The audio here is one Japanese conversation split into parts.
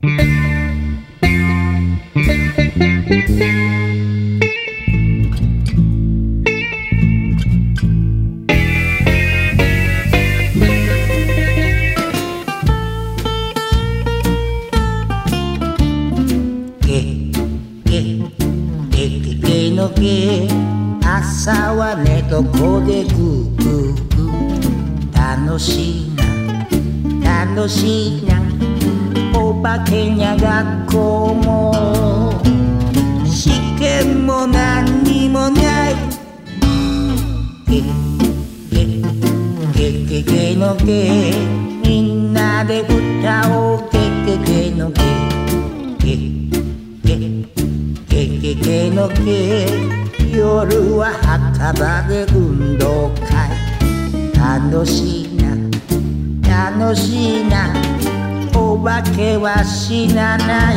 ゲのゲ朝は寝床でグーグーグー楽しいな楽しいな化けにゃ学校も。試験も何にもない。ゲゲゲゲゲのゲみんなで歌おう。ゲゲゲのゲゲゲゲゲゲのゲ夜は墓場で運動会。楽しいな。楽しいな。お化けは死なない。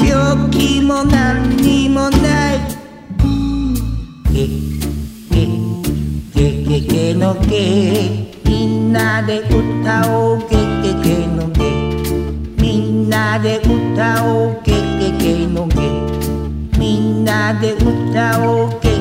病気も何にもない。ゲゲゲゲゲのゲ。みんなで歌おうゲゲゲのゲ。みんなで歌おうゲゲゲのゲ。みんなで歌おうゲ